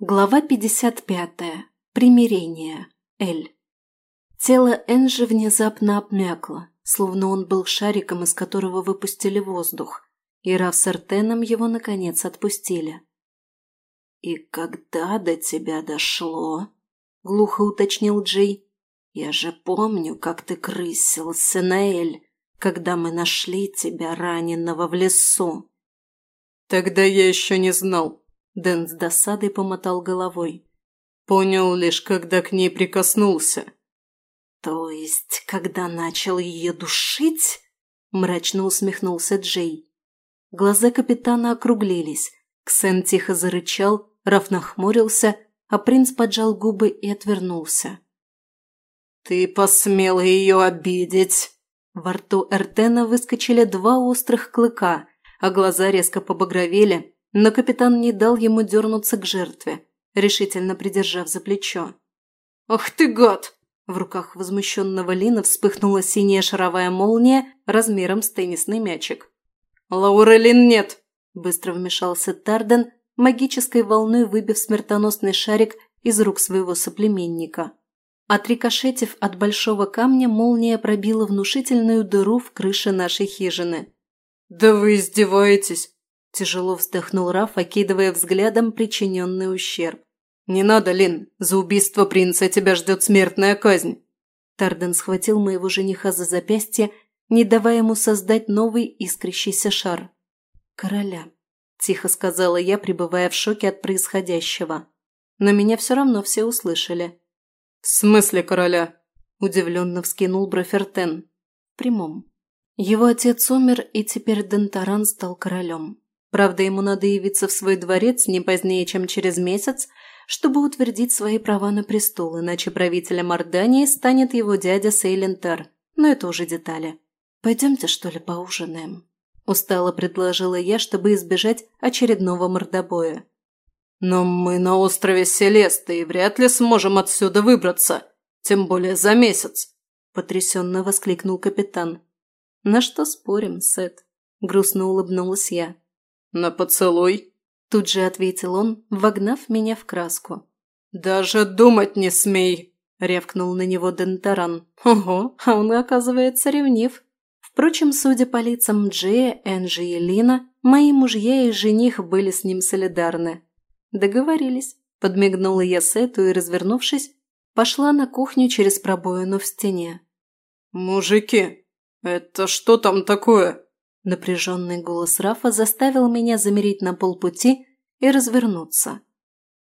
Глава 55. Примирение. Эль. Тело Энжи внезапно обмякло, словно он был шариком, из которого выпустили воздух, и Раф с Артеном его, наконец, отпустили. «И когда до тебя дошло?» – глухо уточнил Джей. «Я же помню, как ты крысился, Наэль, когда мы нашли тебя раненого в лесу». «Тогда я еще не знал», Дэн с досадой помотал головой. «Понял лишь, когда к ней прикоснулся». «То есть, когда начал ее душить?» – мрачно усмехнулся Джей. Глаза капитана округлились. Ксен тихо зарычал, Раф нахмурился, а принц поджал губы и отвернулся. «Ты посмел ее обидеть!» Во рту Эртена выскочили два острых клыка, а глаза резко побагровели, но капитан не дал ему дернуться к жертве, решительно придержав за плечо. «Ах ты гад!» В руках возмущенного Лина вспыхнула синяя шаровая молния размером с теннисный мячик. «Лаурелин нет!» – быстро вмешался Тарден, магической волной выбив смертоносный шарик из рук своего Тяжело вздохнул Раф, окидывая взглядом причиненный ущерб. «Не надо, Лин, за убийство принца тебя ждет смертная казнь!» Тарден схватил моего жениха за запястье, не давая ему создать новый искрящийся шар. «Короля», – тихо сказала я, пребывая в шоке от происходящего. Но меня все равно все услышали. «В смысле короля?» – удивленно вскинул Брофертен. «В прямом». Его отец умер, и теперь Дентаран стал королем. Правда, ему надо явиться в свой дворец не позднее, чем через месяц, чтобы утвердить свои права на престол, иначе правителем Ордании станет его дядя Сейлентар. Но это уже детали. «Пойдемте, что ли, поужинаем?» Устало предложила я, чтобы избежать очередного мордобоя. «Но мы на острове Селеста и вряд ли сможем отсюда выбраться, тем более за месяц!» Потрясенно воскликнул капитан. «На что спорим, Сет?» Грустно улыбнулась я. «На поцелуй?» Тут же ответил он, вогнав меня в краску. «Даже думать не смей!» – рявкнул на него Дентаран. «Ого, а он, оказывается, ревнив!» Впрочем, судя по лицам Джея, Энджи и Лина, мои мужья и жених были с ним солидарны. «Договорились», – подмигнула я Сету и, развернувшись, пошла на кухню через пробоину в стене. «Мужики, это что там такое?» Напряженный голос Рафа заставил меня замереть на полпути и развернуться.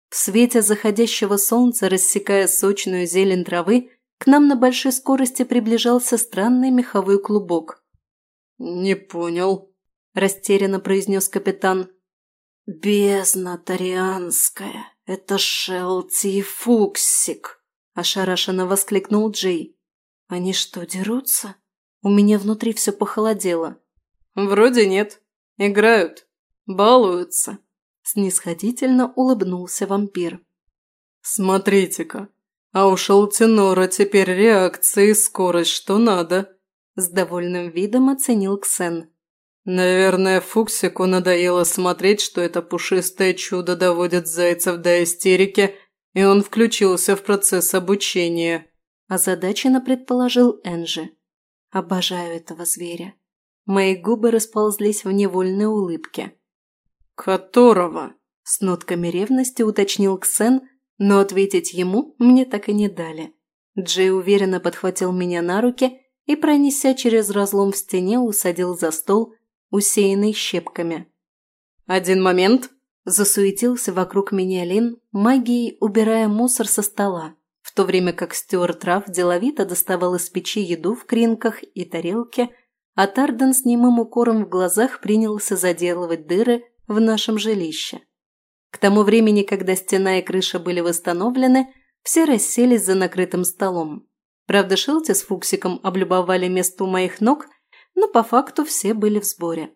В свете заходящего солнца, рассекая сочную зелень травы, к нам на большой скорости приближался странный меховой клубок. «Не понял», – растерянно произнес капитан. «Бездна Тарианская, это Шелти и Фуксик», – ошарашенно воскликнул Джей. «Они что, дерутся?» У меня внутри все похолодело. Вроде нет. Играют. Балуются. Снисходительно улыбнулся вампир. Смотрите-ка. А у Шелтинора теперь реакции, и скорость что надо. С довольным видом оценил Ксен. Наверное, Фуксику надоело смотреть, что это пушистое чудо доводит зайцев до истерики, и он включился в процесс обучения. Озадаченно предположил Энжи. «Обожаю этого зверя. Мои губы расползлись в невольной улыбке. «Которого?» – с нотками ревности уточнил Ксен, но ответить ему мне так и не дали. Джей уверенно подхватил меня на руки и, пронеся через разлом в стене, усадил за стол, усеянный щепками. «Один момент!» – засуетился вокруг меня Лин, магией убирая мусор со стола, в то время как Стюарт Раф деловито доставал из печи еду в кринках и тарелке – а Тарден с немым укором в глазах принялся заделывать дыры в нашем жилище. К тому времени, когда стена и крыша были восстановлены, все расселись за накрытым столом. Правда, Шилти с Фуксиком облюбовали место у моих ног, но по факту все были в сборе.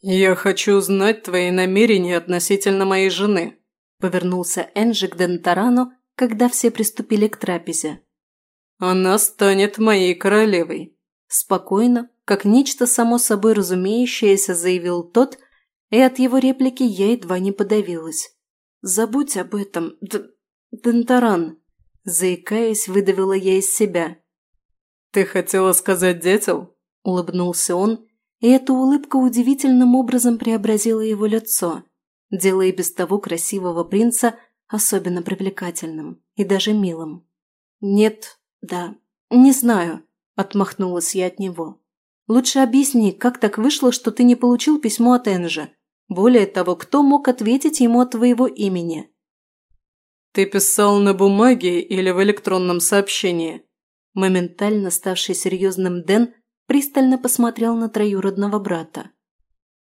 «Я хочу знать твои намерения относительно моей жены», – повернулся Энджи к Дентарану, когда все приступили к трапезе. «Она станет моей королевой», – спокойно как нечто само собой разумеющееся заявил тот, и от его реплики я едва не подавилась. «Забудь об этом, Д Дентаран!» Заикаясь, выдавила я из себя. «Ты хотела сказать детям? улыбнулся он, и эта улыбка удивительным образом преобразила его лицо, делая и без того красивого принца особенно привлекательным и даже милым. «Нет, да, не знаю», – отмахнулась я от него. Лучше объясни, как так вышло, что ты не получил письмо от Энжи. Более того, кто мог ответить ему от твоего имени?» «Ты писал на бумаге или в электронном сообщении?» Моментально ставший серьезным Дэн пристально посмотрел на троюродного брата.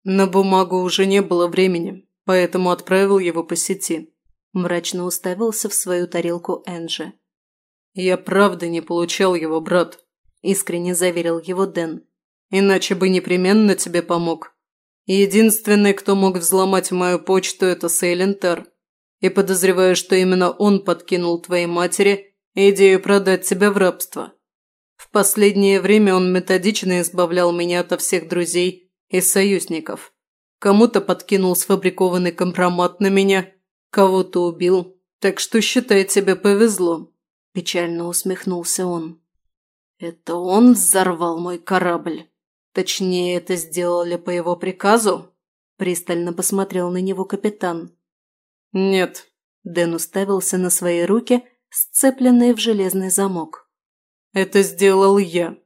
«На бумагу уже не было времени, поэтому отправил его по сети», – мрачно уставился в свою тарелку Энджи. «Я правда не получал его, брат», – искренне заверил его Дэн иначе бы непременно тебе помог. Единственный, кто мог взломать мою почту, это Сейлентер. И подозреваю, что именно он подкинул твоей матери идею продать тебя в рабство. В последнее время он методично избавлял меня от всех друзей и союзников. Кому-то подкинул сфабрикованный компромат на меня, кого-то убил. Так что, считай, тебе повезло. Печально усмехнулся он. Это он взорвал мой корабль. Точнее, это сделали по его приказу?» Пристально посмотрел на него капитан. «Нет». Дэн уставился на свои руки, сцепленные в железный замок. «Это сделал я».